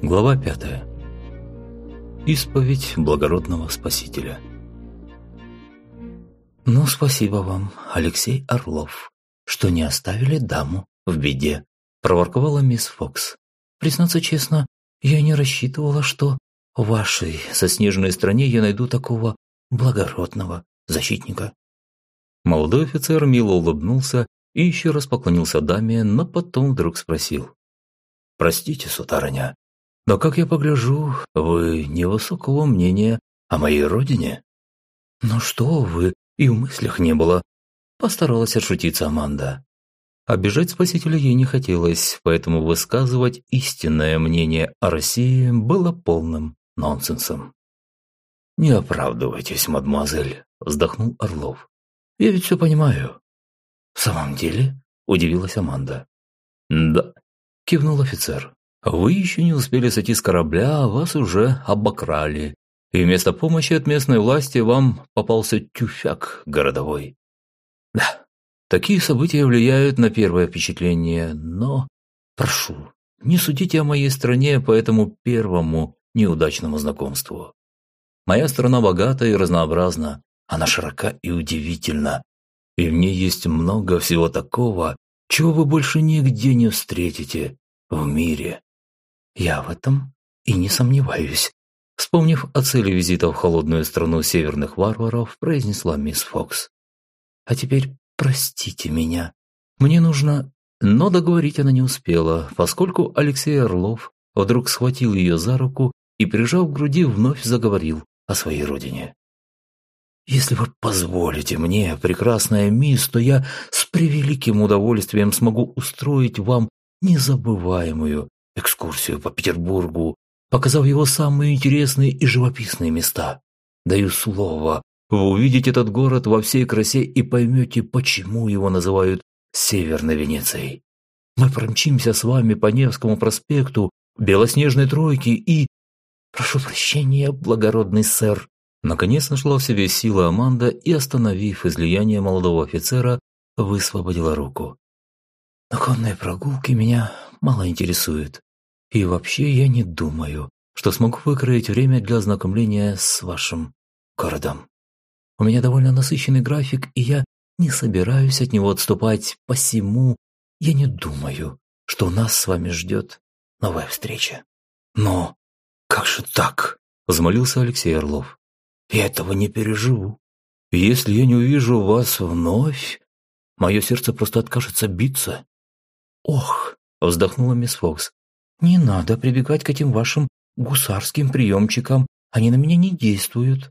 Глава 5. Исповедь благородного спасителя. «Ну, спасибо вам, Алексей Орлов, что не оставили даму в беде», – проворковала мисс Фокс. «Признаться честно, я не рассчитывала, что в вашей заснеженной стране я найду такого благородного защитника». Молодой офицер мило улыбнулся и еще раз поклонился даме, но потом вдруг спросил. «Простите, сударыня, но, как я погляжу, вы невысокого мнения о моей родине?» «Ну что вы, и в мыслях не было», – постаралась отшутиться Аманда. Обижать спасителя ей не хотелось, поэтому высказывать истинное мнение о России было полным нонсенсом. «Не оправдывайтесь, мадемуазель», – вздохнул Орлов. «Я ведь все понимаю. «В самом деле?» – удивилась Аманда. «Да», – кивнул офицер. «Вы еще не успели сойти с корабля, а вас уже обокрали. И вместо помощи от местной власти вам попался тюфяк городовой. Да, такие события влияют на первое впечатление, но, прошу, не судите о моей стране по этому первому неудачному знакомству. Моя страна богата и разнообразна, она широка и удивительна, и в ней есть много всего такого, чего вы больше нигде не встретите в мире. Я в этом и не сомневаюсь. Вспомнив о цели визита в холодную страну северных варваров, произнесла мисс Фокс. «А теперь простите меня. Мне нужно...» Но договорить она не успела, поскольку Алексей Орлов вдруг схватил ее за руку и, прижав к груди, вновь заговорил о своей родине. Если вы позволите мне, прекрасная мисс, то я с превеликим удовольствием смогу устроить вам незабываемую экскурсию по Петербургу, показав его самые интересные и живописные места. Даю слово, вы увидите этот город во всей красе и поймете, почему его называют Северной Венецией. Мы промчимся с вами по Невскому проспекту, Белоснежной тройке и... Прошу прощения, благородный сэр, Наконец нашла в себе силы Аманда и, остановив излияние молодого офицера, высвободила руку. «На конные прогулки меня мало интересуют. И вообще я не думаю, что смогу выкроить время для ознакомления с вашим городом. У меня довольно насыщенный график, и я не собираюсь от него отступать, посему я не думаю, что нас с вами ждет новая встреча. Но как же так? – взмолился Алексей Орлов. Я этого не переживу. Если я не увижу вас вновь, мое сердце просто откажется биться. Ох, вздохнула мисс Фокс. Не надо прибегать к этим вашим гусарским приемчикам, они на меня не действуют.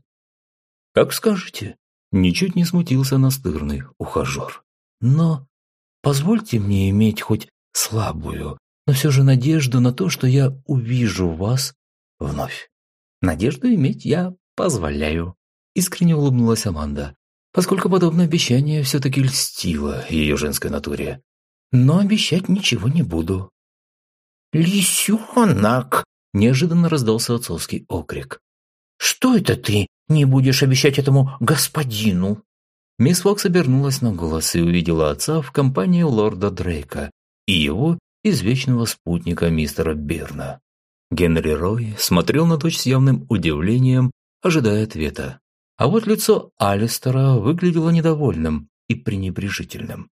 Как скажете. Ничуть не смутился настырный ухажер. Но позвольте мне иметь хоть слабую, но все же надежду на то, что я увижу вас вновь. Надежду иметь я «Позволяю», – искренне улыбнулась Аманда, поскольку подобное обещание все-таки льстило ее женской натуре. «Но обещать ничего не буду». «Лисенок!» – неожиданно раздался отцовский окрик. «Что это ты не будешь обещать этому господину?» Мисс Фокс обернулась на голос и увидела отца в компании лорда Дрейка и его извечного спутника мистера Берна. Генри Рой смотрел на дочь с явным удивлением ожидая ответа. А вот лицо Алистера выглядело недовольным и пренебрежительным.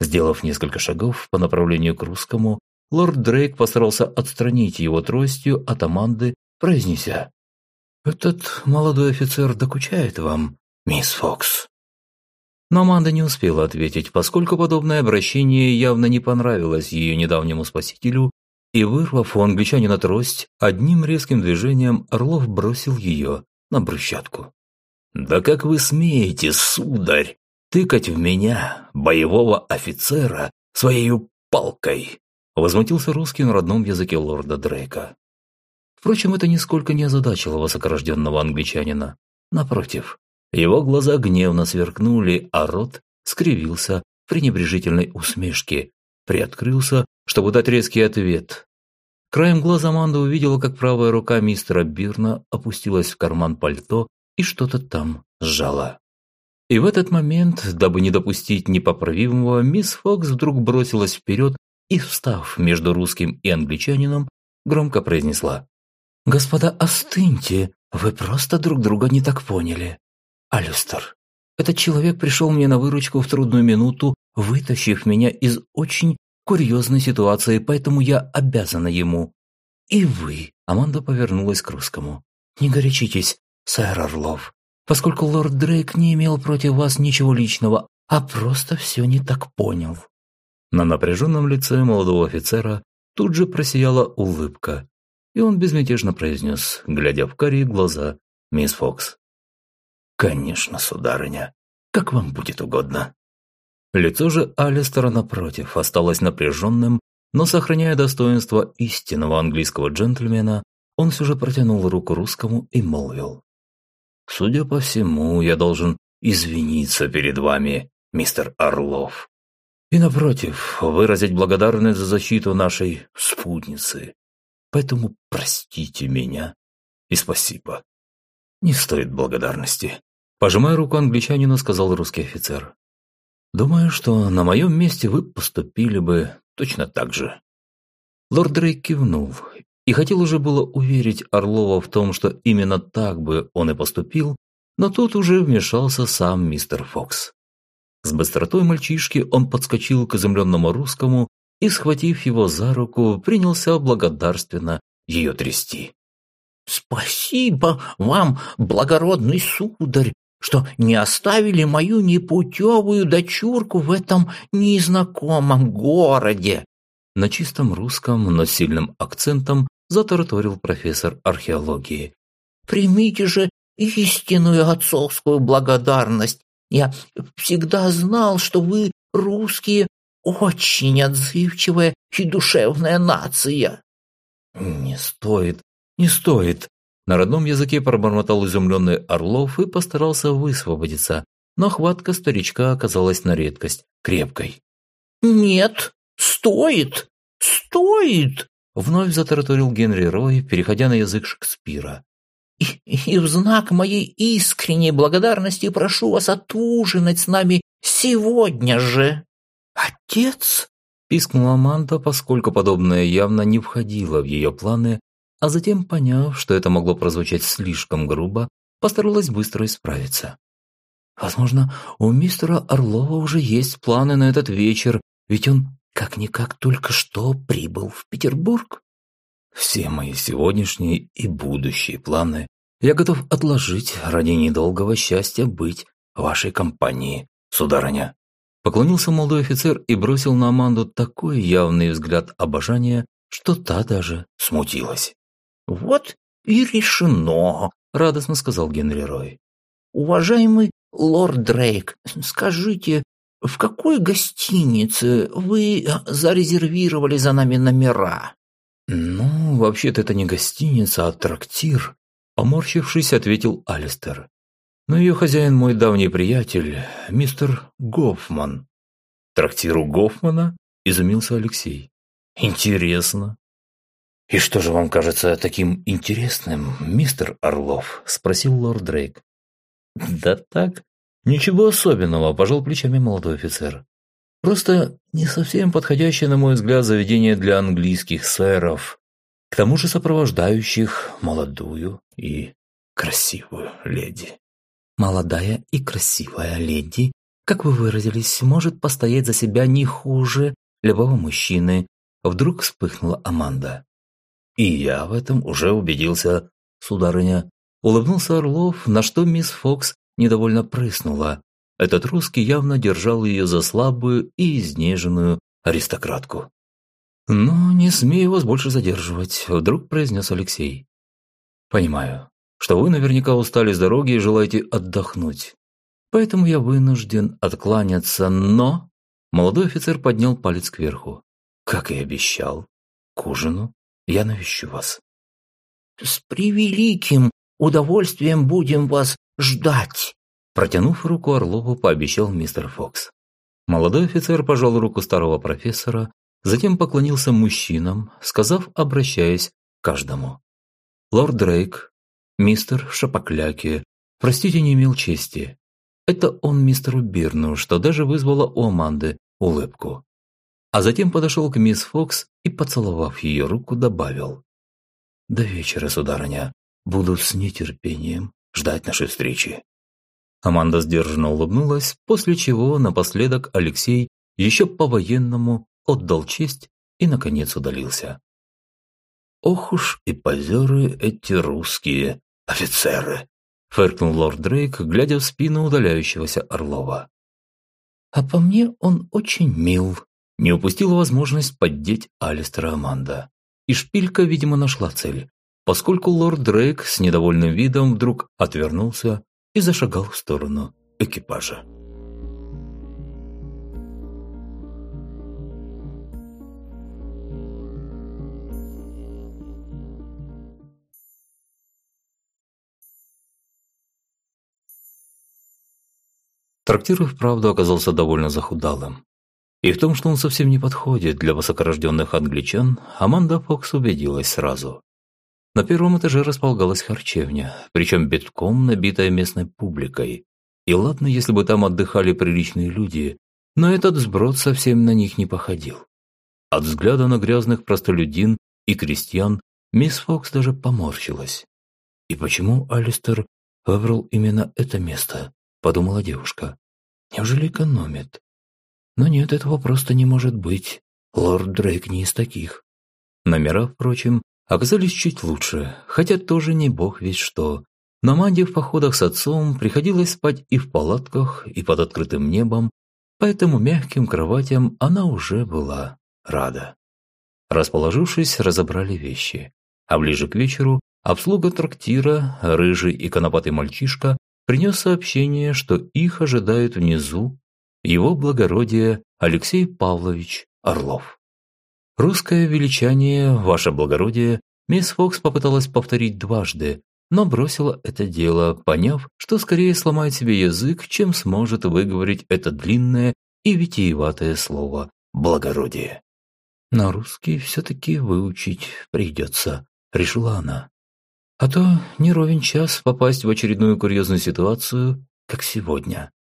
Сделав несколько шагов по направлению к русскому, лорд Дрейк постарался отстранить его тростью от Аманды, произнеся «Этот молодой офицер докучает вам, мисс Фокс». Но Аманда не успела ответить, поскольку подобное обращение явно не понравилось ее недавнему спасителю, и, вырвав у англичанина трость, одним резким движением Орлов бросил ее на брусчатку. «Да как вы смеете, сударь, тыкать в меня, боевого офицера, своей палкой?» Возмутился русский на родном языке лорда Дрейка. Впрочем, это нисколько не озадачило высокорожденного англичанина. Напротив, его глаза гневно сверкнули, а рот скривился в пренебрежительной усмешке, приоткрылся, чтобы дать резкий ответ, Краем глаза Аманда увидела, как правая рука мистера Бирна опустилась в карман пальто и что-то там сжала. И в этот момент, дабы не допустить непоправимого, мисс Фокс вдруг бросилась вперед и, встав между русским и англичанином, громко произнесла. «Господа, остыньте, вы просто друг друга не так поняли. Алюстер, этот человек пришел мне на выручку в трудную минуту, вытащив меня из очень курьезной ситуации, поэтому я обязана ему. И вы, Аманда повернулась к русскому. Не горячитесь, сэр Орлов, поскольку лорд Дрейк не имел против вас ничего личного, а просто все не так понял. На напряженном лице молодого офицера тут же просияла улыбка, и он безмятежно произнес, глядя в карие глаза, мисс Фокс. «Конечно, сударыня, как вам будет угодно». Лицо же Алистера, напротив, осталось напряженным, но, сохраняя достоинство истинного английского джентльмена, он все же протянул руку русскому и молвил. «Судя по всему, я должен извиниться перед вами, мистер Орлов и, напротив, выразить благодарность за защиту нашей спутницы. Поэтому простите меня и спасибо. Не стоит благодарности. Пожимая руку англичанину, сказал русский офицер. Думаю, что на моем месте вы поступили бы точно так же. Лорд Дрейк кивнул и хотел уже было уверить Орлова в том, что именно так бы он и поступил, но тут уже вмешался сам мистер Фокс. С быстротой мальчишки он подскочил к изумленному русскому и, схватив его за руку, принялся благодарственно ее трясти. «Спасибо вам, благородный сударь, что не оставили мою непутевую дочурку в этом незнакомом городе!» На чистом русском, но сильным акцентом затараторил профессор археологии. «Примите же истинную отцовскую благодарность я всегда знал, что вы, русские, очень отзывчивая и душевная нация». «Не стоит, не стоит!» На родном языке пробормотал изумленный Орлов и постарался высвободиться, но хватка старичка оказалась на редкость крепкой. «Нет, стоит, стоит!» Вновь затараторил Генри Рой, переходя на язык Шекспира. И, в знак моей искренней благодарности прошу вас отужинать с нами сегодня же. Отец, пискнула Аманда, поскольку подобное явно не входило в ее планы, а затем, поняв, что это могло прозвучать слишком грубо, постаралась быстро исправиться. Возможно, у мистера Орлова уже есть планы на этот вечер, ведь он как-никак только что прибыл в Петербург. Все мои сегодняшние и будущие планы я готов отложить ради недолгого счастья быть вашей компании, сударыня». Поклонился молодой офицер и бросил на Аманду такой явный взгляд обожания, что та даже смутилась. «Вот и решено», – радостно сказал Генри Рой. «Уважаемый лорд Дрейк, скажите, в какой гостинице вы зарезервировали за нами номера?» «Ну, вообще-то это не гостиница, а трактир», – поморщившись, ответил Алистер. «Но ее хозяин мой давний приятель, мистер Гофман». «Трактиру Гофмана?» – изумился Алексей. «Интересно». «И что же вам кажется таким интересным, мистер Орлов?» – спросил лорд Дрейк. «Да так, ничего особенного», – пожал плечами молодой офицер. Просто не совсем подходящее, на мой взгляд, заведение для английских сэров, к тому же сопровождающих молодую и красивую леди. Молодая и красивая леди, как вы выразились, может постоять за себя не хуже любого мужчины, вдруг вспыхнула Аманда. И я в этом уже убедился, сударыня. Улыбнулся Орлов, на что мисс Фокс недовольно прыснула, этот русский явно держал ее за слабую и изнеженную аристократку. «Но не смею вас больше задерживать», – вдруг произнес Алексей. «Понимаю, что вы наверняка устали с дороги и желаете отдохнуть. Поэтому я вынужден откланяться, но...» Молодой офицер поднял палец кверху. «Как и обещал, к ужину я навещу вас». «С превеликим удовольствием будем вас ждать», Протянув руку Орлову, пообещал мистер Фокс. Молодой офицер пожал руку старого профессора, затем поклонился мужчинам, сказав, обращаясь к каждому. «Лорд Дрейк, мистер Шапокляки, простите, не имел чести. Это он мистеру Бирну, что даже вызвало у Аманды улыбку». А затем подошел к мисс Фокс и, поцеловав ее руку, добавил. До вечера, сударыня. Буду с нетерпением ждать нашей встречи». Аманда сдержанно улыбнулась, после чего напоследок Алексей еще по-военному отдал честь и, наконец, удалился. «Ох уж и позеры эти русские офицеры!» – фыркнул лорд Дрейк, глядя в спину удаляющегося Орлова. «А по мне он очень мил», – не упустила возможность поддеть Алистера Аманда. И шпилька, видимо, нашла цель, поскольку лорд Дрейк с недовольным видом вдруг отвернулся и зашагал в сторону экипажа. Трактир и вправду оказался довольно захудалым. И в том, что он совсем не подходит для высокорожденных англичан, Аманда Фокс убедилась сразу. На первом этаже располагалась харчевня, причем битком набитая местной публикой. И ладно, если бы там отдыхали приличные люди, но этот сброд совсем на них не походил. От взгляда на грязных простолюдин и крестьян мисс Фокс даже поморщилась. И почему Алистер выбрал именно это место? подумала девушка. Неужели экономит? Но нет, этого просто не может быть. Лорд Дрейк не из таких. Номера, впрочем, оказались чуть лучше, хотя тоже не бог весь что. На Манде в походах с отцом приходилось спать и в палатках, и под открытым небом, поэтому мягким кроватям она уже была рада. Расположившись, разобрали вещи, а ближе к вечеру обслуга трактира, рыжий и конопатый мальчишка принес сообщение, что их ожидает внизу его благородие Алексей Павлович Орлов. Русское величание «Ваше благородие» мисс Фокс попыталась повторить дважды, но бросила это дело, поняв, что скорее сломает себе язык, чем сможет выговорить это длинное и витиеватое слово «благородие». На русский все-таки выучить придется, решила она. А то не ровен час попасть в очередную курьезную ситуацию, как сегодня.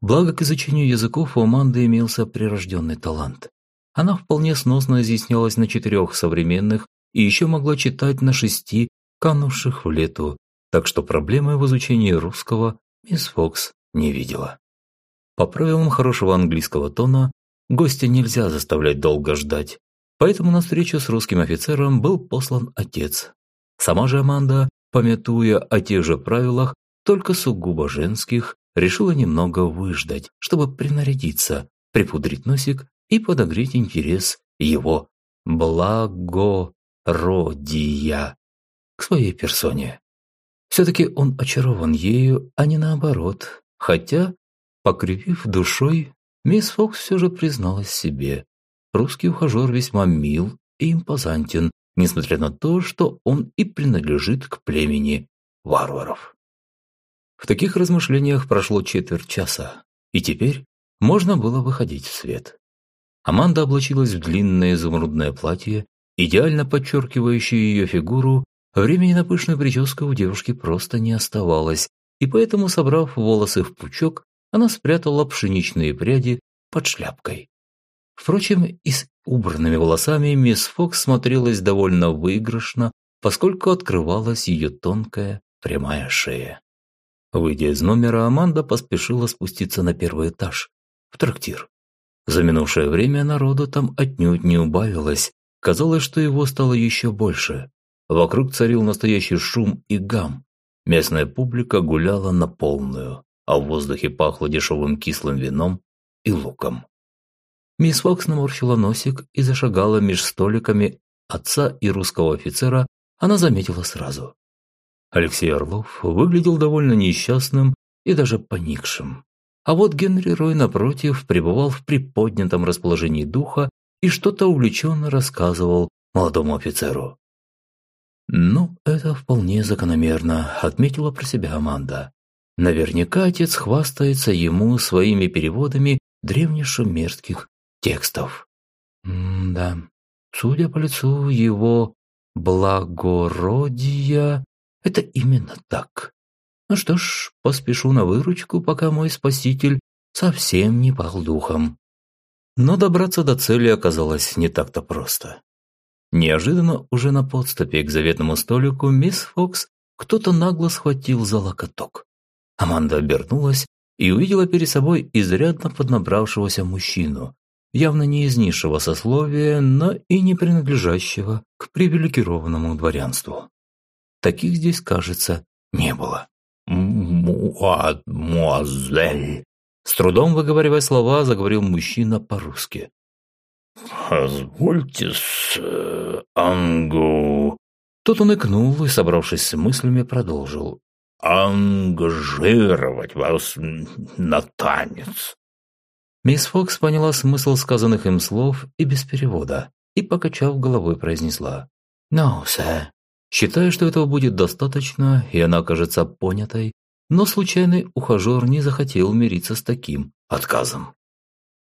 Благо к изучению языков у Аманды имелся прирожденный талант. Она вполне сносно изъяснялась на четырех современных и еще могла читать на шести, канувших в лету, так что проблемы в изучении русского мисс Фокс не видела. По правилам хорошего английского тона, гостя нельзя заставлять долго ждать, поэтому на встречу с русским офицером был послан отец, Сама же Аманда, пометуя о тех же правилах, только сугубо женских, решила немного выждать, чтобы принарядиться, припудрить носик и подогреть интерес его благородия к своей персоне. Все-таки он очарован ею, а не наоборот, хотя, покривив душой, мисс Фокс все же призналась себе. Русский ухажер весьма мил и импозантен, несмотря на то, что он и принадлежит к племени варваров. В таких размышлениях прошло четверть часа, и теперь можно было выходить в свет. Аманда облачилась в длинное изумрудное платье, идеально подчеркивающее ее фигуру, времени на пышную прическу у девушки просто не оставалось, и поэтому, собрав волосы в пучок, она спрятала пшеничные пряди под шляпкой. Впрочем, и с убранными волосами мисс Фокс смотрелась довольно выигрышно, поскольку открывалась ее тонкая прямая шея. Выйдя из номера, Аманда поспешила спуститься на первый этаж, в трактир. За минувшее время народу там отнюдь не убавилось, казалось, что его стало еще больше. Вокруг царил настоящий шум и гам. Местная публика гуляла на полную, а в воздухе пахло дешевым кислым вином и луком. Мисс Фокс наморщила носик и зашагала меж столиками отца и русского офицера, она заметила сразу. Алексей Орлов выглядел довольно несчастным и даже поникшим. А вот Генри Рой, напротив, пребывал в приподнятом расположении духа и что-то увлеченно рассказывал молодому офицеру. «Ну, это вполне закономерно», – отметила про себя Аманда. «Наверняка отец хвастается ему своими переводами древнешумерских текстов. М да, судя по лицу его благородия, это именно так. Ну что ж, поспешу на выручку, пока мой спаситель совсем не пал духом. Но добраться до цели оказалось не так-то просто. Неожиданно уже на подступе к заветному столику мисс Фокс кто-то нагло схватил за локоток. Аманда обернулась и увидела перед собой изрядно поднабравшегося мужчину, явно не из низшего сословия, но и не принадлежащего к привилегированному дворянству. Таких здесь, кажется, не было. «Мадемуазель!» С трудом выговаривая слова, заговорил мужчина по-русски. «Позвольте с ангу...» Тут он икнул и, собравшись с мыслями, продолжил. «Ангажировать вас на танец». Мисс Фокс поняла смысл сказанных им слов и без перевода, и, покачав головой, произнесла. «No, sir». Считая, что этого будет достаточно, и она окажется понятой, но случайный ухажер не захотел мириться с таким отказом.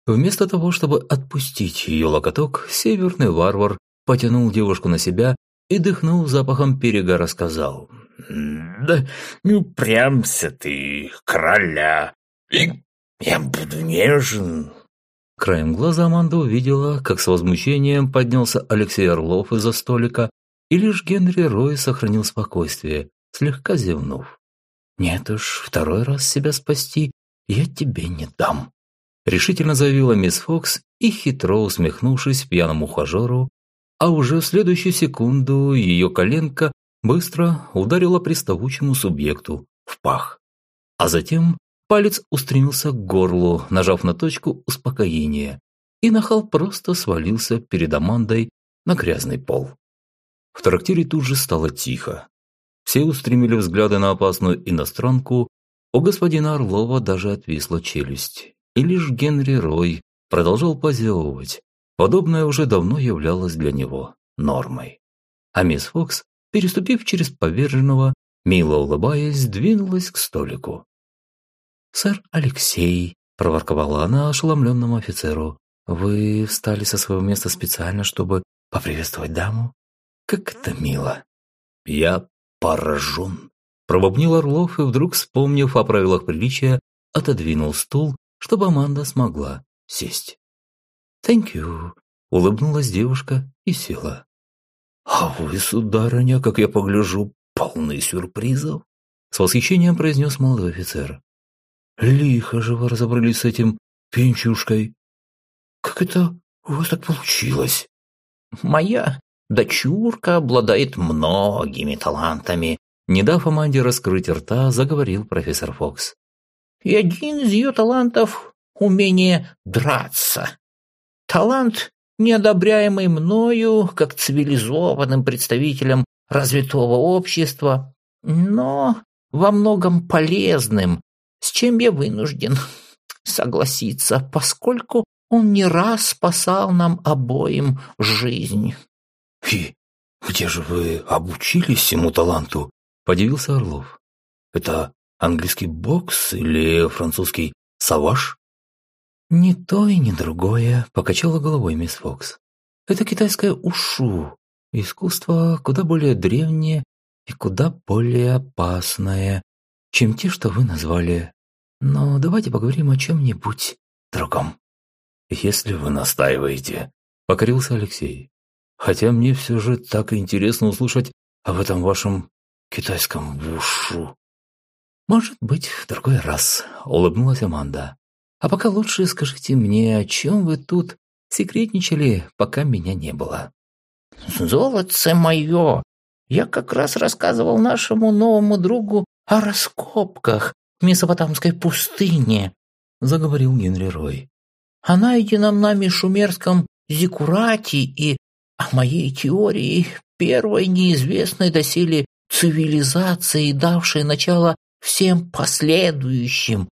Вместо того, чтобы отпустить ее локоток, северный варвар потянул девушку на себя и, дыхнув запахом перегара, сказал «Да не упрямся ты, короля, и я буду нежен». Краем глаза Аманда увидела, как с возмущением поднялся Алексей Орлов из-за столика, и лишь Генри Рой сохранил спокойствие, слегка зевнув. «Нет уж, второй раз себя спасти я тебе не дам», решительно заявила мисс Фокс и, хитро усмехнувшись пьяному ухажеру, а уже в следующую секунду ее коленка быстро ударила приставучему субъекту в пах. А затем палец устремился к горлу, нажав на точку успокоения, и нахал просто свалился перед Амандой на грязный пол. В трактире тут же стало тихо. Все устремили взгляды на опасную иностранку, у господина Орлова даже отвисла челюсть. И лишь Генри Рой продолжал позевывать. Подобное уже давно являлось для него нормой. А мисс Фокс, переступив через поверженного, мило улыбаясь, двинулась к столику. «Сэр Алексей», – проворковала она ошеломленному офицеру, – «вы встали со своего места специально, чтобы поприветствовать даму? Как это мило!» «Я поражен», – пробубнил Орлов и вдруг, вспомнив о правилах приличия, отодвинул стул чтобы Аманда смогла сесть. «Thank you», – улыбнулась девушка и села. «А вы, сударыня, как я погляжу, полны сюрпризов», – с восхищением произнес молодой офицер. «Лихо же вы разобрались с этим пенчушкой. Как это у вас так получилось?» «Моя дочурка обладает многими талантами», не дав Аманде раскрыть рта, заговорил профессор Фокс и один из ее талантов — умение драться. Талант, неодобряемый мною как цивилизованным представителем развитого общества, но во многом полезным, с чем я вынужден согласиться, поскольку он не раз спасал нам обоим жизнь. — И где же вы обучились всему таланту? — подивился Орлов. — Это Английский бокс или французский саваж? Ни то и ни другое, покачала головой мисс Фокс. Это китайское ушу, искусство куда более древнее и куда более опасное, чем те, что вы назвали. Но давайте поговорим о чем-нибудь другом. Если вы настаиваете, покорился Алексей. Хотя мне все же так интересно услышать об этом вашем китайском ушу. «Может быть, в другой раз», — улыбнулась Аманда. «А пока лучше скажите мне, о чем вы тут секретничали, пока меня не было». «Золотце мое! Я как раз рассказывал нашему новому другу о раскопках в Месопотамской пустыне», — заговорил Генри Рой. «О найденном нами шумерском зикурате и о моей теории первой неизвестной доселе цивилизации, давшей начало всем последующим.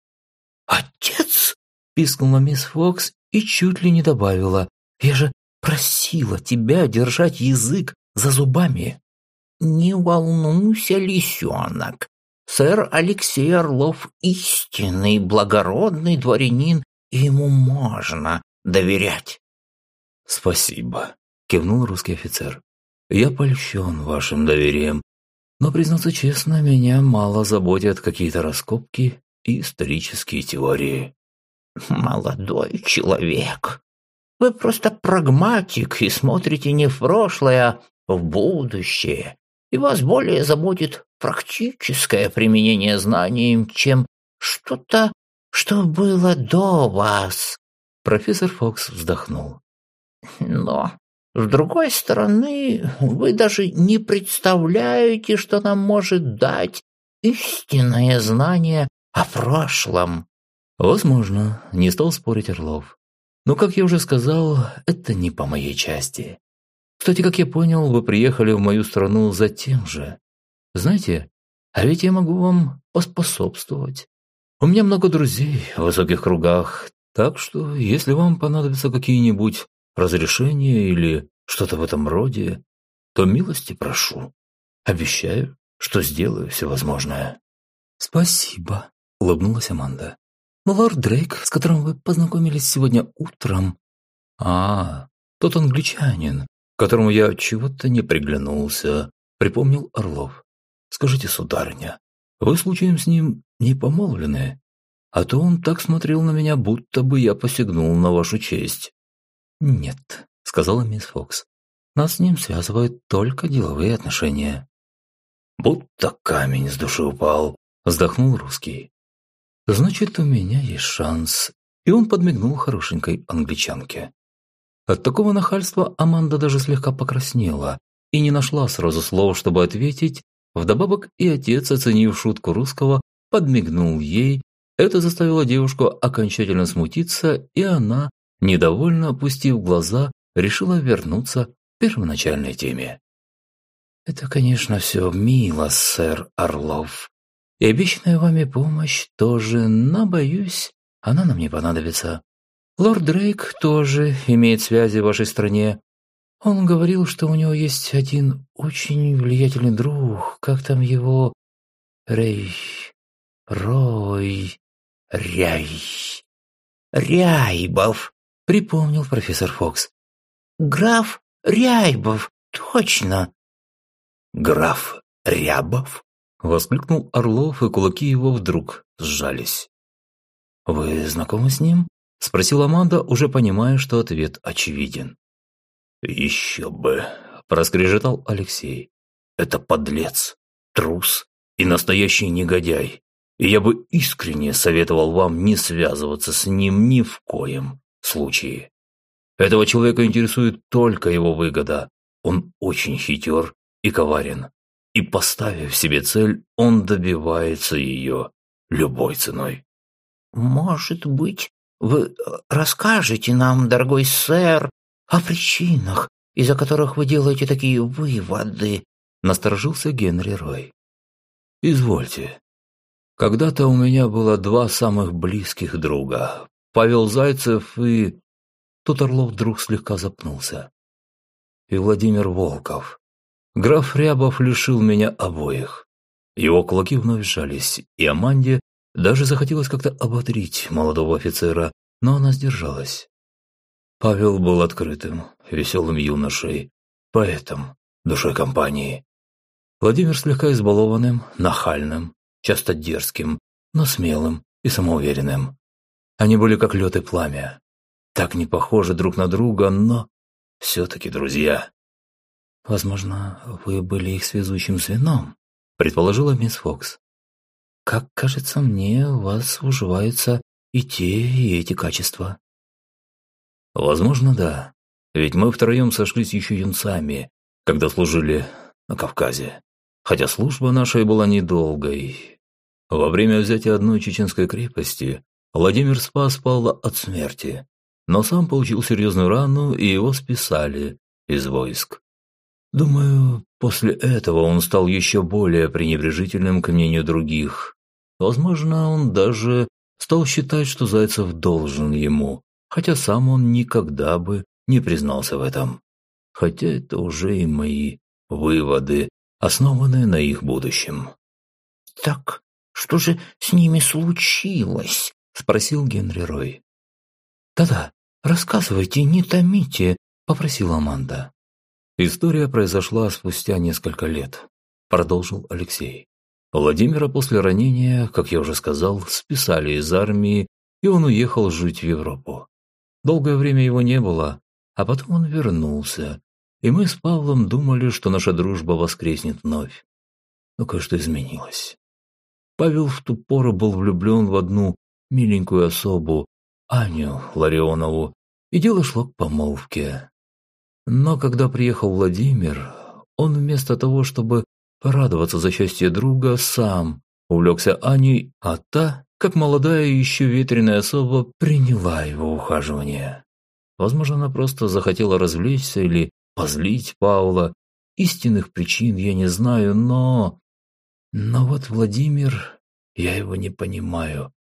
«Отец!» – пискнула мисс Фокс и чуть ли не добавила. «Я же просила тебя держать язык за зубами». «Не волнуйся, лисенок. Сэр Алексей Орлов – истинный благородный дворянин, и ему можно доверять». «Спасибо», – кивнул русский офицер. «Я польщен вашим доверием но, признаться честно, меня мало заботят какие-то раскопки и исторические теории. «Молодой человек, Вы просто прагматик и смотрите не в прошлое, а в будущее. И вас более заботит практическое применение знаний, чем что-то, что было до вас. Профессор Фокс вздохнул. Но, с другой стороны, вы даже не представляете, что нам может дать истинное знание о прошлом. Возможно, не стал спорить Орлов. Но, как я уже сказал, это не по моей части. Кстати, как я понял, вы приехали в мою страну за тем же. Знаете, а ведь я могу вам поспособствовать. У меня много друзей в высоких кругах, так что если вам понадобятся какие-нибудь разрешения или что-то в этом роде, то милости прошу. Обещаю, что сделаю все возможное». «Спасибо», — улыбнулась Аманда. «Лорд Дрейк, с которым вы познакомились сегодня утром...» «А, тот англичанин, которому я чего-то не приглянулся», — припомнил Орлов. «Скажите, сударыня, вы случаем с ним не помолвлены? А то он так смотрел на меня, будто бы я посягнул на вашу честь». «Нет», — сказала мисс Фокс. «Нас с ним связывают только деловые отношения». «Будто камень с души упал», — вздохнул русский. «Значит, у меня есть шанс». И он подмигнул хорошенькой англичанке. От такого нахальства Аманда даже слегка покраснела и не нашла сразу слов, чтобы ответить. Вдобавок и отец, оценив шутку русского, подмигнул ей. Это заставило девушку окончательно смутиться, и она, недовольно опустив глаза, решила вернуться к первоначальной теме. «Это, конечно, все мило, сэр Орлов. И обещанная вами помощь тоже, но, боюсь, она нам не понадобится. Лорд Дрейк тоже имеет связи в вашей стране. Он говорил, что у него есть один очень влиятельный друг, как там его... Рей... Рой... Ряй... Ряйбов, припомнил профессор Фокс. Граф Ряйбов, точно. Граф Рябов? Воскликнул Орлов, и кулаки его вдруг сжались. «Вы знакомы с ним?» – спросила Аманда, уже понимая, что ответ очевиден. «Еще бы!» – проскрежетал Алексей. «Это подлец, трус и настоящий негодяй. И я бы искренне советовал вам не связываться с ним ни в коем случае. Этого человека интересует только его выгода. Он очень хитер и коварен и, поставив себе цель, он добивается ее любой ценой. «Может быть, вы э, расскажете нам, дорогой сэр, о причинах, из-за которых вы делаете такие выводы?» – насторожился Генри Рой. «Извольте. Когда-то у меня было два самых близких друга – Павел Зайцев и...» Тут Орлов вдруг слегка запнулся. «И Владимир Волков. Граф Рябов лишил меня обоих. Его кулаки вновь сжались, и Аманде даже захотелось как-то ободрить молодого офицера, но она сдержалась. Павел был открытым, веселым юношей, поэтом, душой компании. Владимир слегка избалованным, нахальным, часто дерзким, но смелым и самоуверенным. Они были как лед и пламя. Так не похожи друг на друга, но все-таки друзья. «Возможно, вы были их связующим звеном», – предположила мисс Фокс. «Как кажется мне, у вас уживаются и те, и эти качества». «Возможно, да. Ведь мы втроем сошлись еще юнцами, когда служили на Кавказе. Хотя служба наша была недолгой. Во время взятия одной чеченской крепости Владимир спас Павла от смерти, но сам получил серьезную рану, и его списали из войск. Думаю, после этого он стал еще более пренебрежительным к мнению других. Возможно, он даже стал считать, что Зайцев должен ему, хотя сам он никогда бы не признался в этом. Хотя это уже и мои выводы, основанные на их будущем. «Так что же с ними случилось?» – спросил Генри Рой. «Да-да, рассказывайте, не томите», – попросила Аманда. История произошла спустя несколько лет, продолжил Алексей. Владимира после ранения, как я уже сказал, списали из армии, и он уехал жить в Европу. Долгое время его не было, а потом он вернулся, и мы с Павлом думали, что наша дружба воскреснет вновь. Но кое-что изменилось. Павел в ту пору был влюблен в одну миленькую особу, Аню Ларионову, и дело шло к помолвке. Но когда приехал Владимир, он вместо того, чтобы порадоваться за счастье друга, сам увлекся Аней, а та, как молодая и еще ветреная особа, приняла его ухаживание. Возможно, она просто захотела развлечься или позлить Павла. Истинных причин я не знаю, но... Но вот Владимир, я его не понимаю.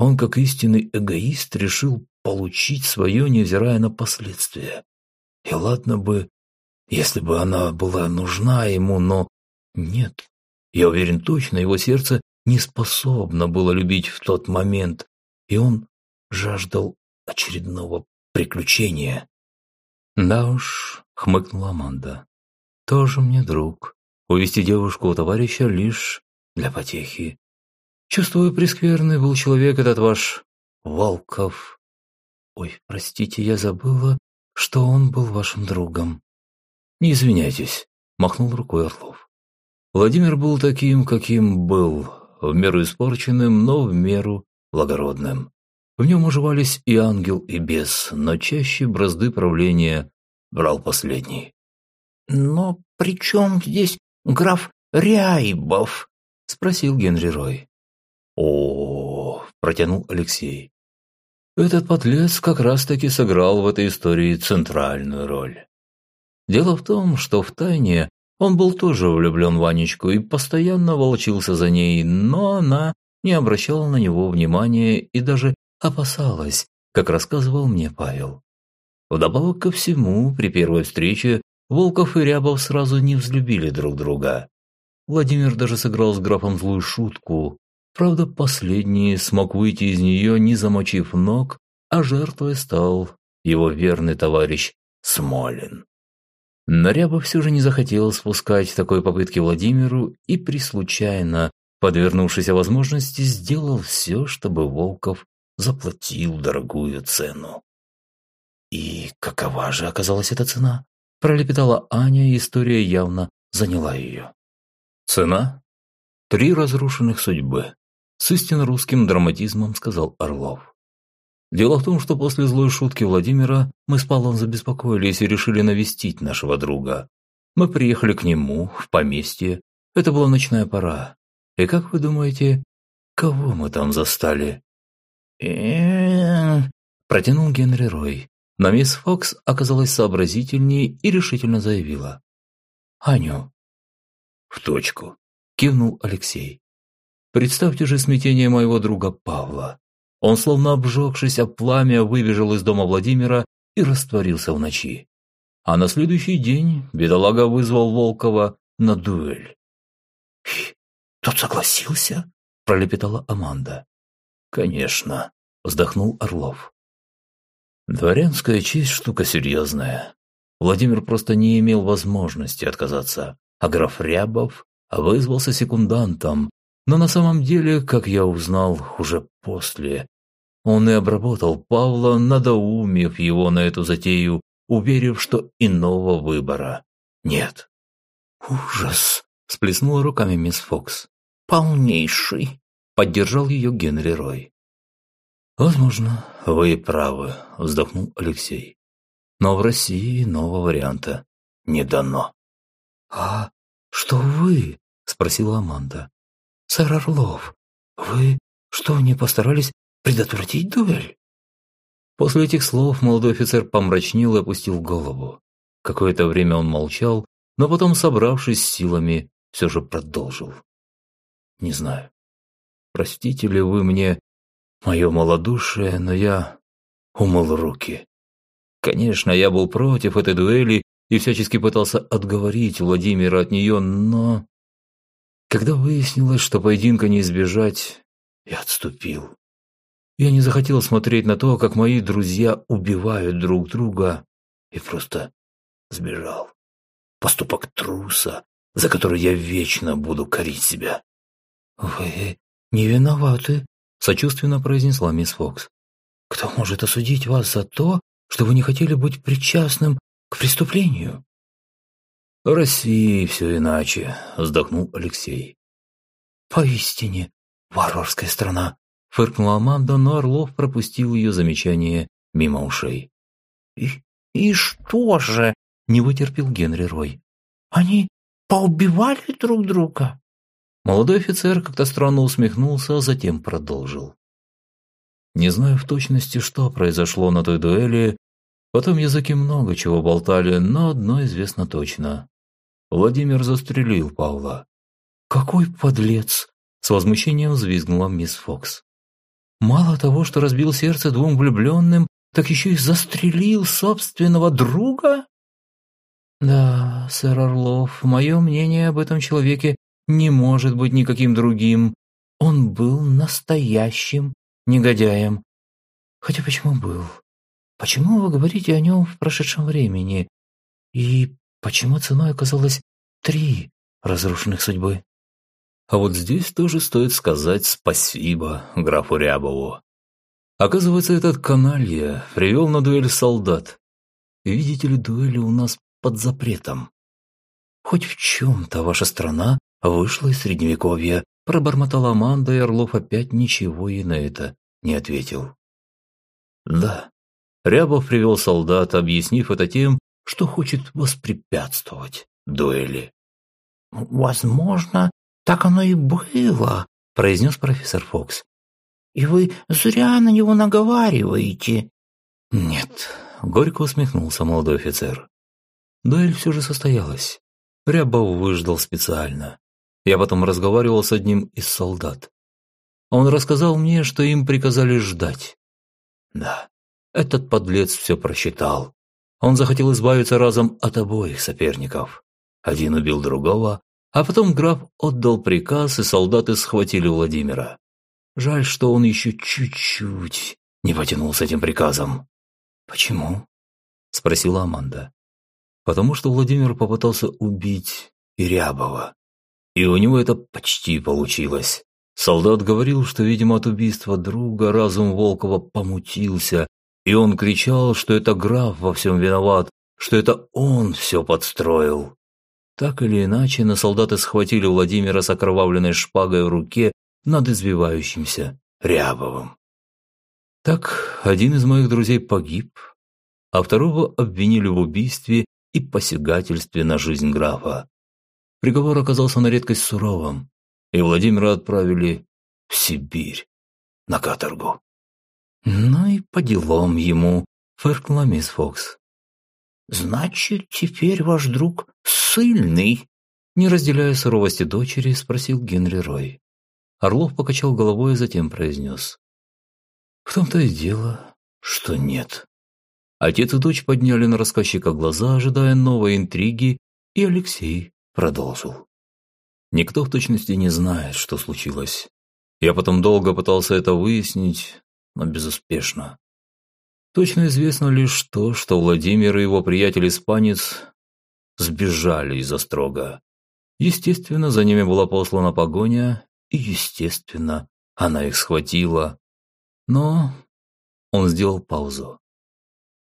Он, как истинный эгоист, решил получить свое, невзирая на последствия. И ладно бы, если бы она была нужна ему, но нет. Я уверен точно, его сердце не способно было любить в тот момент, и он жаждал очередного приключения. «Да уж», — хмыкнула Аманда, — «тоже мне друг. Увести девушку у товарища лишь для потехи. Чувствую, прескверный был человек этот ваш Волков. Ой, простите, я забыла, что он был вашим другом». «Не извиняйтесь», — махнул рукой Орлов. Владимир был таким, каким был, в меру испорченным, но в меру благородным. В нем уживались и ангел, и бес, но чаще бразды правления брал последний. «Но при чем здесь граф Ряйбов?» – спросил Генри Рой. О, протянул Алексей. Этот подлец как раз-таки сыграл в этой истории центральную роль. Дело в том, что в тайне он был тоже влюблен в Ванечку и постоянно волочился за ней, но она не обращала на него внимания и даже опасалась, как рассказывал мне Павел. Вдобавок ко всему, при первой встрече Волков и Рябов сразу не взлюбили друг друга. Владимир даже сыграл с графом злую шутку. Правда, последний смог выйти из нее, не замочив ног, а жертвой стал его верный товарищ Смолин. Но все же не захотел спускать такой попытки Владимиру и при случайно подвернувшейся возможности сделал все, чтобы Волков заплатил дорогую цену. «И какова же оказалась эта цена?» – пролепетала Аня, и история явно заняла ее. «Цена? Три разрушенных судьбы», – с истинно русским драматизмом сказал Орлов. Дело в том, что после злой шутки Владимира мы с Павлом забеспокоились и решили навестить нашего друга. Мы приехали к нему, в поместье. Это была ночная пора. И как вы думаете, кого мы там застали? протянул Генри Рой. Но мисс Фокс оказалась сообразительнее и решительно заявила. «Аню». «В точку», – кивнул Алексей. «Представьте же смятение моего друга Павла. Он, словно обжегшись об пламя, выбежал из дома Владимира и растворился в ночи. А на следующий день бедолага вызвал Волкова на дуэль. «Тот согласился?» – пролепетала Аманда. «Конечно», – вздохнул Орлов. «Дворянская честь – штука серьезная. Владимир просто не имел возможности отказаться, а граф Рябов вызвался секундантом, но на самом деле, как я узнал уже после, он и обработал Павла, надоумев его на эту затею, уверив, что иного выбора нет. «Ужас!» – сплеснула руками мисс Фокс. «Полнейший!» – поддержал ее Генри Рой. «Возможно, вы правы», – вздохнул Алексей. «Но в России нового варианта не дано». «А что вы?» – спросила Аманда. «Сэр Орлов, вы что, не постарались предотвратить дуэль?» После этих слов молодой офицер помрачнел и опустил голову. Какое-то время он молчал, но потом, собравшись с силами, все же продолжил. «Не знаю, простите ли вы мне мое малодушие, но я умыл руки. Конечно, я был против этой дуэли и всячески пытался отговорить Владимира от нее, но... Когда выяснилось, что поединка не избежать, я отступил. Я не захотел смотреть на то, как мои друзья убивают друг друга, и просто сбежал. Поступок труса, за который я вечно буду корить себя. «Вы не виноваты», – сочувственно произнесла мисс Фокс. Кто может осудить вас за то, что вы не хотели быть причастным к преступлению?» «В России все иначе», — вздохнул Алексей. «Поистине варварская страна», — фыркнула Аманда, но Орлов пропустил ее замечание мимо ушей. «И, и что же?» — не вытерпел Генри Рой. «Они поубивали друг друга?» Молодой офицер как-то странно усмехнулся, а затем продолжил. Не знаю в точности, что произошло на той дуэли, потом языки много чего болтали, но одно известно точно. Владимир застрелил Павла. «Какой подлец!» – с возмущением взвизгнула мисс Фокс. «Мало того, что разбил сердце двум влюбленным, так еще и застрелил собственного друга?» «Да, сэр Орлов, мое мнение об этом человеке не может быть никаким другим. Он был настоящим негодяем. Хотя почему был? Почему вы говорите о нем в прошедшем времени? И почему ценой оказалось три разрушенных судьбы? А вот здесь тоже стоит сказать спасибо графу Рябову. Оказывается, этот каналья привел на дуэль солдат. И видите ли, дуэли у нас под запретом. Хоть в чем-то ваша страна вышла из Средневековья, пробормотала Аманда, и Орлов опять ничего ей на это не ответил. Да, Рябов привел солдат, объяснив это тем, что хочет воспрепятствовать дуэли. «Возможно, так оно и было», – произнес профессор Фокс. «И вы зря на него наговариваете». «Нет», – горько усмехнулся молодой офицер. Дуэль все же состоялась. Рябов выждал специально. Я потом разговаривал с одним из солдат. Он рассказал мне, что им приказали ждать. Да, этот подлец все просчитал. Он захотел избавиться разом от обоих соперников. Один убил другого, а потом граф отдал приказ, и солдаты схватили Владимира. Жаль, что он еще чуть-чуть не потянул с этим приказом. «Почему?» – спросила Аманда. «Потому что Владимир попытался убить Ирябова. И у него это почти получилось. Солдат говорил, что, видимо, от убийства друга разум Волкова помутился, и он кричал, что это граф во всем виноват, что это он все подстроил. Так или иначе, на солдаты схватили Владимира с окровавленной шпагой в руке над избивающимся Рябовым. Так один из моих друзей погиб, а второго обвинили в убийстве и посягательстве на жизнь графа. Приговор оказался на редкость суровым и Владимира отправили в Сибирь на каторгу. «Ну и по делам ему», — фыркнула мисс Фокс. «Значит, теперь ваш друг сильный?» Не разделяя суровости дочери, спросил Генри Рой. Орлов покачал головой и затем произнес. «В том-то и дело, что нет». Отец и дочь подняли на рассказчика глаза, ожидая новой интриги, и Алексей продолжил. Никто в точности не знает, что случилось. Я потом долго пытался это выяснить, но безуспешно. Точно известно лишь то, что Владимир и его приятель-испанец сбежали из Острога. Естественно, за ними была послана погоня, и, естественно, она их схватила. Но он сделал паузу.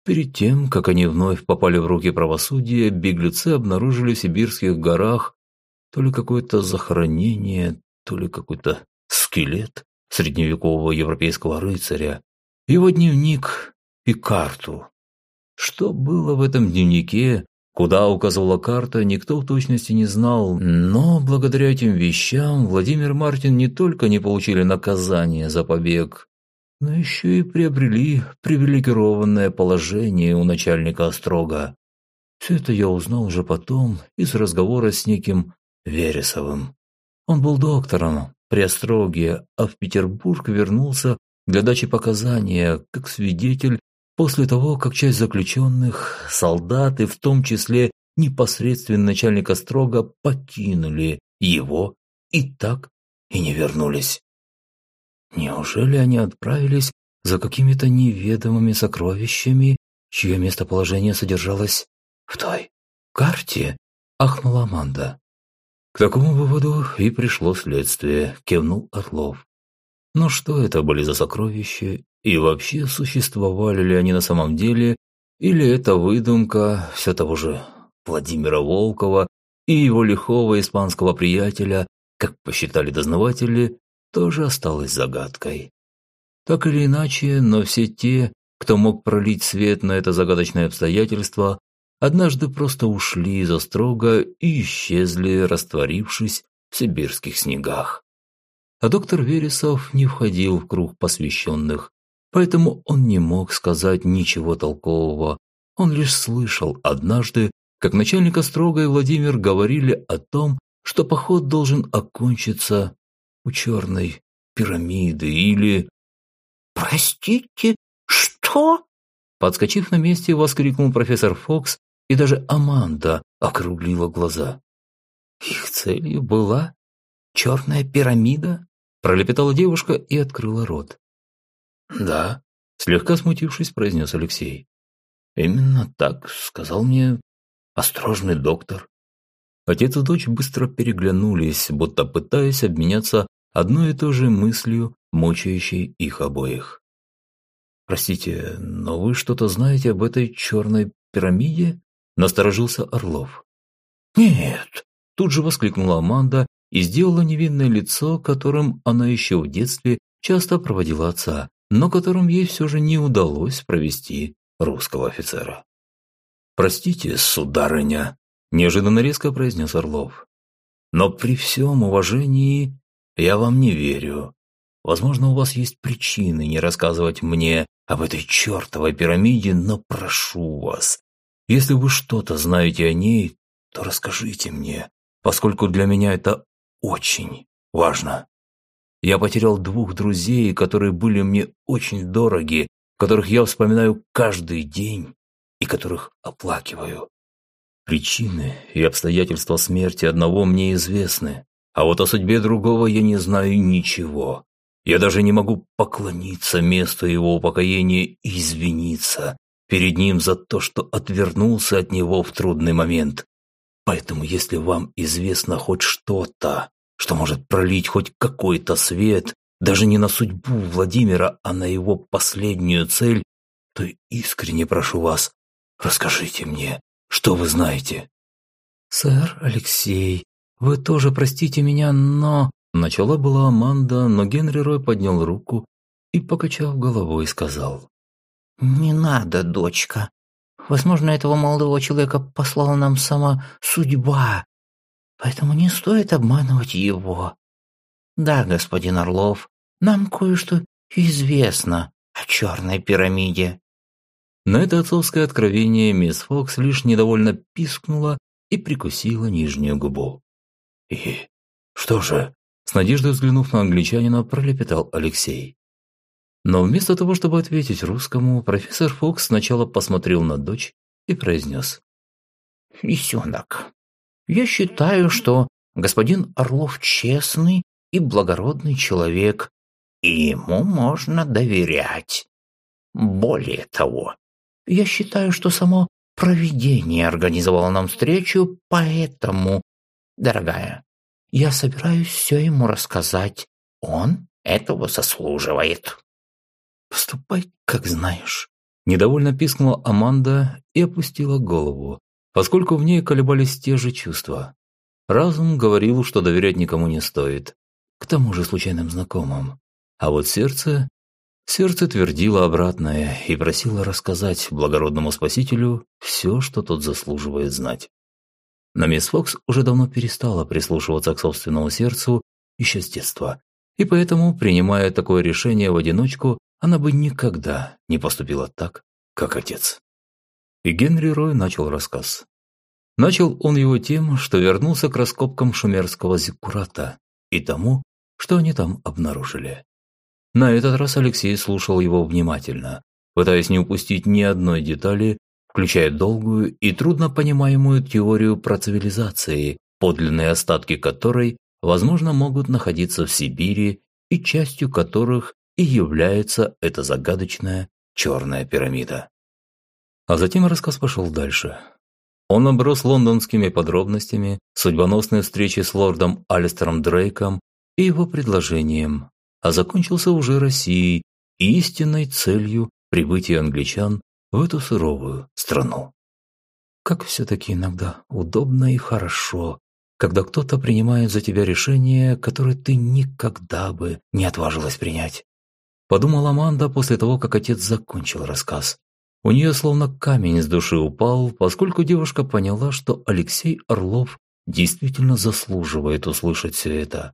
Перед тем, как они вновь попали в руки правосудия, беглецы обнаружили в сибирских горах то ли какое-то захоронение, то ли какой-то скелет средневекового европейского рыцаря, его дневник и карту. Что было в этом дневнике, куда указывала карта, никто в точности не знал, но благодаря этим вещам Владимир Мартин не только не получили наказание за побег, но еще и приобрели привилегированное положение у начальника Острога. Все это я узнал уже потом из разговора с неким Вересовым. Он был доктором при Остроге, а в Петербург вернулся для дачи показания как свидетель после того, как часть заключенных, солдаты, в том числе непосредственно начальник Острога, покинули его и так и не вернулись. Неужели они отправились за какими-то неведомыми сокровищами, чье местоположение содержалось в той карте? Ахнула Аманда. Такому выводу и пришло следствие, кивнул Орлов. Но что это были за сокровища И вообще, существовали ли они на самом деле, или это выдумка все того же Владимира Волкова и его лихого испанского приятеля, как посчитали дознаватели, тоже осталось загадкой. Так или иначе, но все те, кто мог пролить свет на это загадочное обстоятельство, однажды просто ушли из Острога и исчезли, растворившись в сибирских снегах. А доктор Вересов не входил в круг посвященных, поэтому он не мог сказать ничего толкового. Он лишь слышал однажды, как начальник Острога и Владимир говорили о том, что поход должен окончиться у черной пирамиды или... «Простите, что?» Подскочив на месте, воскликнул профессор Фокс, и даже Аманда округлила глаза. «Их целью была черная пирамида?» Пролепетала девушка и открыла рот. «Да», – слегка смутившись, произнес Алексей. «Именно так сказал мне осторожный доктор». Отец и дочь быстро переглянулись, будто пытаясь обменяться одной и той же мыслью, мучающей их обоих. «Простите, но вы что-то знаете об этой черной пирамиде?» – насторожился Орлов. «Нет!» – тут же воскликнула Аманда и сделала невинное лицо, которым она еще в детстве часто проводила отца, но которым ей все же не удалось провести русского офицера. «Простите, сударыня», – неожиданно резко произнес Орлов. «Но при всем уважении я вам не верю. Возможно, у вас есть причины не рассказывать мне об этой чертовой пирамиде, но прошу вас, если вы что-то знаете о ней, то расскажите мне, поскольку для меня это очень важно. Я потерял двух друзей, которые были мне очень дороги, которых я вспоминаю каждый день и которых оплакиваю. Причины и обстоятельства смерти одного мне известны, а вот о судьбе другого я не знаю ничего. Я даже не могу поклониться месту его упокоения и извиниться перед ним за то, что отвернулся от него в трудный момент. Поэтому, если вам известно хоть что-то, что может пролить хоть какой-то свет, даже не на судьбу Владимира, а на его последнюю цель, то искренне прошу вас, расскажите мне, что вы знаете. Сэр Алексей, вы тоже простите меня, но... Начала была Аманда, но Генри Рой поднял руку и, покачав головой, сказал. «Не надо, дочка. Возможно, этого молодого человека послала нам сама судьба, поэтому не стоит обманывать его. Да, господин Орлов, нам кое-что известно о черной пирамиде». На это отцовское откровение мисс Фокс лишь недовольно пискнула и прикусила нижнюю губу. «И что же?» – с надеждой взглянув на англичанина, пролепетал Алексей. Но вместо того, чтобы ответить русскому, профессор Фокс сначала посмотрел на дочь и произнес. «Лисенок, я считаю, что господин Орлов честный и благородный человек, и ему можно доверять. Более того, я считаю, что само провидение организовало нам встречу, поэтому, дорогая, я собираюсь все ему рассказать. Он этого заслуживает. «Поступай, как знаешь». Недовольно пискнула Аманда и опустила голову, поскольку в ней колебались те же чувства. Разум говорил, что доверять никому не стоит, к тому же случайным знакомым. А вот сердце... Сердце твердило обратное и просило рассказать благородному спасителю все, что тот заслуживает знать. Но мисс Фокс уже давно перестала прислушиваться к собственному сердцу еще с детства, и поэтому, принимая такое решение в одиночку, она бы никогда не поступила так, как отец. И Генри Рой начал рассказ. Начал он его тем, что вернулся к раскопкам шумерского зиккурата и тому, что они там обнаружили. На этот раз Алексей слушал его внимательно, пытаясь не упустить ни одной детали, включая долгую и трудно понимаемую теорию про цивилизации, подлинные остатки которой, возможно, могут находиться в Сибири и частью которых и является эта загадочная черная пирамида. А затем рассказ пошел дальше. Он оброс лондонскими подробностями, судьбоносной встречи с лордом Алистером Дрейком и его предложением, а закончился уже Россией истинной целью прибытия англичан в эту суровую страну. Как все-таки иногда удобно и хорошо, когда кто-то принимает за тебя решение, которое ты никогда бы не отважилась принять. Подумала Аманда после того, как отец закончил рассказ. У нее словно камень с души упал, поскольку девушка поняла, что Алексей Орлов действительно заслуживает услышать все это.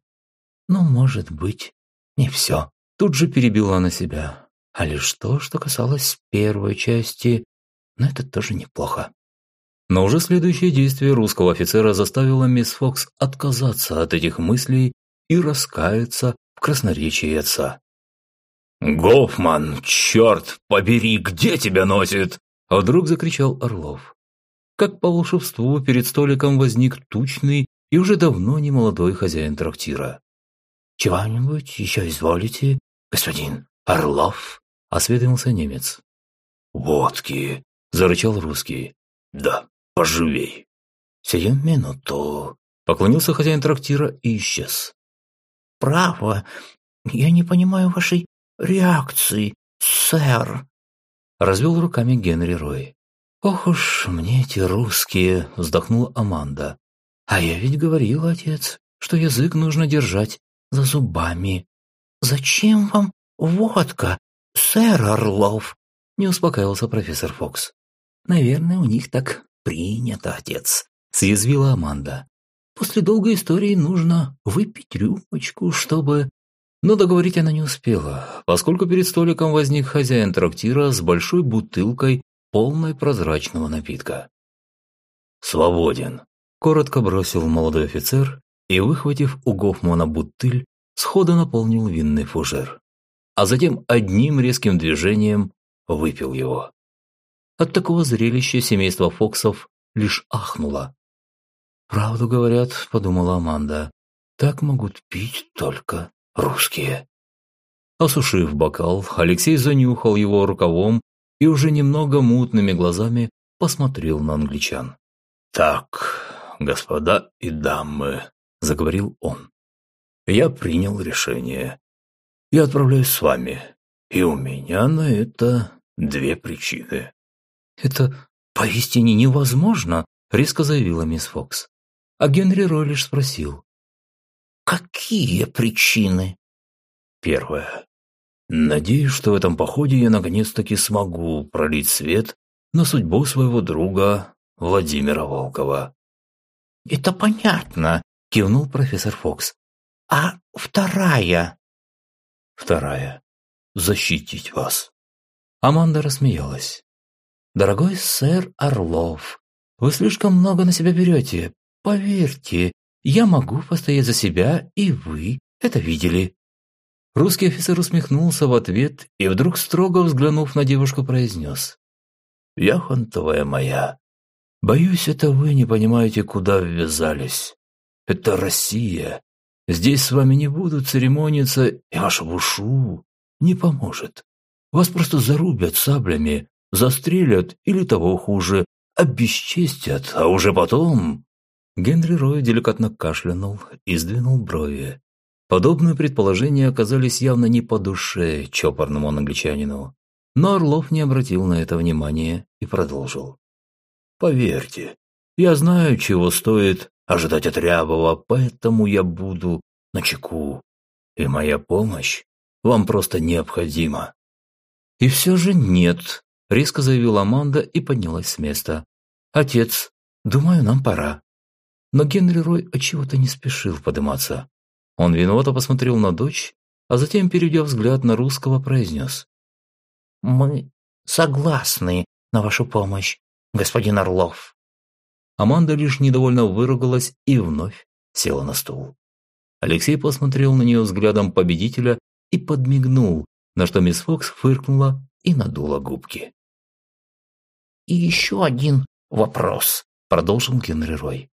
Но, может быть, не все. Тут же перебила она себя. А лишь то, что касалось первой части, но это тоже неплохо. Но уже следующее действие русского офицера заставило мисс Фокс отказаться от этих мыслей и раскаяться в красноречии отца. «Гофман, черт побери, где тебя носит?» А вдруг закричал Орлов. Как по волшебству перед столиком возник тучный и уже давно не молодой хозяин трактира. «Чего-нибудь еще изволите, господин Орлов?» – осведомился немец. «Водки!» – зарычал русский. «Да, поживей». «Сию минуту», – поклонился хозяин трактира и исчез. «Право, я не понимаю вашей реакции, сэр», – развел руками Генри Рой. «Ох уж мне эти русские!» – вздохнула Аманда. «А я ведь говорил, отец, что язык нужно держать за зубами». «Зачем вам водка, сэр Орлов?» – не успокаивался профессор Фокс. «Наверное, у них так принято, отец», – съязвила Аманда. «После долгой истории нужно выпить рюмочку, чтобы...» Но договорить она не успела, поскольку перед столиком возник хозяин трактира с большой бутылкой, полной прозрачного напитка. «Свободен», – коротко бросил молодой офицер и, выхватив у Гофмана бутыль, схода наполнил винный фужер. А затем одним резким движением выпил его. От такого зрелища семейство Фоксов лишь ахнуло. «Правду говорят», – подумала Аманда, – «так могут пить только русские». Осушив бокал, Алексей занюхал его рукавом и уже немного мутными глазами посмотрел на англичан. «Так, господа и дамы», – заговорил он, – «я принял решение. Я отправляюсь с вами, и у меня на это две причины». «Это поистине невозможно», – резко заявила мисс Фокс. А Генри Рой лишь спросил. «Какие причины?» «Первое. Надеюсь, что в этом походе я наконец-таки смогу пролить свет на судьбу своего друга Владимира Волкова». «Это понятно», – кивнул профессор Фокс. «А вторая?» «Вторая. Защитить вас». Аманда рассмеялась. «Дорогой сэр Орлов, вы слишком много на себя берете. Поверьте, я могу постоять за себя, и вы это видели». Русский офицер усмехнулся в ответ и вдруг, строго взглянув на девушку, произнес. «Яхонтовая моя, боюсь, это вы не понимаете, куда ввязались. Это Россия. Здесь с вами не будут церемониться, и вашу ушу не поможет. Вас просто зарубят саблями, застрелят или того хуже, обесчестят, а уже потом...» Генри Рой деликатно кашлянул и сдвинул брови. Подобные предположения оказались явно не по душе чопорному англичанину. Но Орлов не обратил на это внимания и продолжил. «Поверьте, я знаю, чего стоит ожидать от Рябова, поэтому я буду на чеку, и моя помощь вам просто необходима». «И все же нет», – резко заявила Аманда и поднялась с места. «Отец, думаю, нам пора». Но Генри Рой отчего-то не спешил подниматься. Он виновато посмотрел на дочь, а затем, перейдя взгляд на русского, произнес. «Мы согласны на вашу помощь, господин Орлов». Аманда лишь недовольно выругалась и вновь села на стул. Алексей посмотрел на нее взглядом победителя и подмигнул, на что мисс Фокс фыркнула и надула губки. «И еще один вопрос», — продолжил Генри Рой.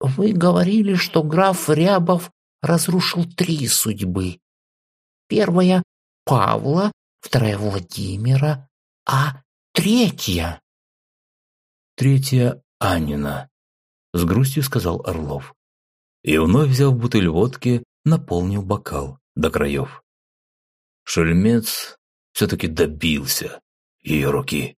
«Вы говорили, что граф Рябов разрушил три судьбы. Первая — Павла, вторая — Владимира, а третья... Третья — Анина, — с грустью сказал Орлов. И вновь взяв бутыль водки, наполнил бокал до краев. Шельмец все-таки добился ее руки.